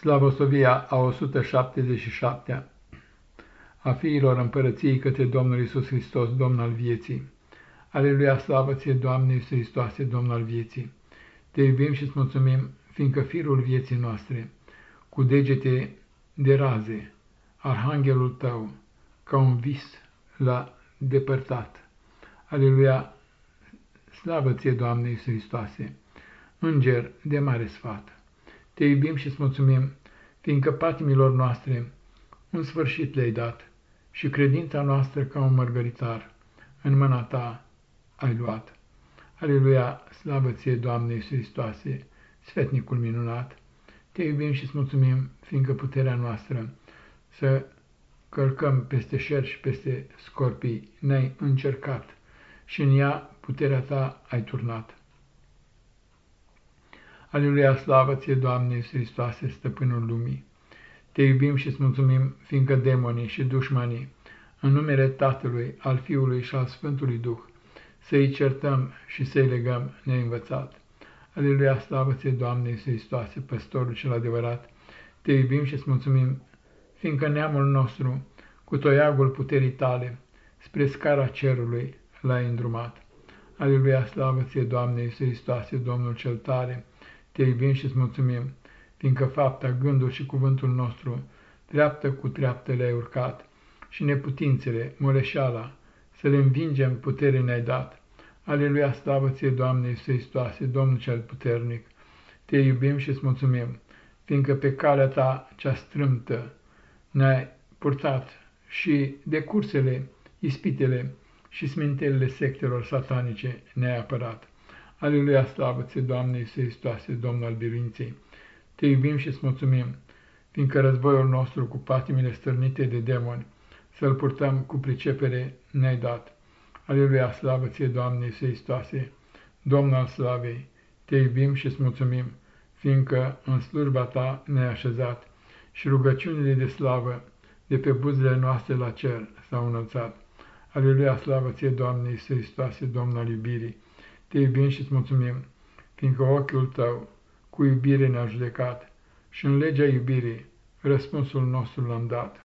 Slavosovia a 177-a a fiilor împărăției către Domnul Isus Hristos, Domn al vieții. Aleluia, slavă ție, Doamne Iisus Hristoase, Domn al vieții. Te iubim și îți mulțumim, fiindcă firul vieții noastre, cu degete de raze, arhanghelul tău, ca un vis l-a depărtat. Aleluia, slavă ție, Doamne Iisus Hristoase, înger de mare sfat. Te iubim și îți mulțumim, fiindcă patimilor noastre un sfârșit le-ai dat și credința noastră ca un mărgăritar în mâna ta ai luat. Aleluia, slavă ție, Doamne Iisus Hristoase, sfetnicul minunat, te iubim și îți mulțumim, fiindcă puterea noastră să călcăm peste șer și peste scorpii ne-ai încercat și în ea puterea ta ai turnat. Aleluia, slavă ție, Doamne Iisus Hristoase, stăpânul lumii! Te iubim și îți mulțumim, fiindcă demonii și dușmanii, în numele Tatălui, al Fiului și al Sfântului Duh, să-i certăm și să-i legăm neînvățat. Aleluia, slavă ție, Doamne Iisus Hristoase, păstorul cel adevărat! Te iubim și îți mulțumim, fiindcă neamul nostru, cu toiagul puterii tale, spre scara cerului l-ai îndrumat. Aleluia, slavă ție, Doamne Iisus Hristoase, Domnul cel tare! Te iubim și îți mulțumim, fiindcă fapta, gândul și cuvântul nostru, treaptă cu treaptă le-ai urcat, și neputințele, moleșala, să le învingem putere ne-ai dat. Aleluia, slavă ție, Doamne Iisus Hristoase, Domnul cel puternic, te iubim și îți mulțumim, fiindcă pe calea ta cea strâmtă ne-ai purtat și de cursele, ispitele și smintelele sectelor satanice ne-ai apărat. Aleluia, slavă ție, Doamne Iisus Hristoase, Domnul al biruinței! Te iubim și îți mulțumim, fiindcă războiul nostru cu patimile stârnite de demoni, să-l purtăm cu pricepere ne-ai dat. Aleluia, slavă ție, Doamne Iisus Hristoase, Domnul al slavei! Te iubim și îți mulțumim, fiindcă în slujba ta ne-ai așezat și rugăciunile de slavă de pe buzele noastre la cer s-au înălțat. Aleluia, slavă ție, Doamne Iisus Hristoase, Domnul al iubirii! Te iubim și îți mulțumim, fiindcă ochiul tău cu iubire ne-a judecat și în legea iubirii răspunsul nostru l-am dat.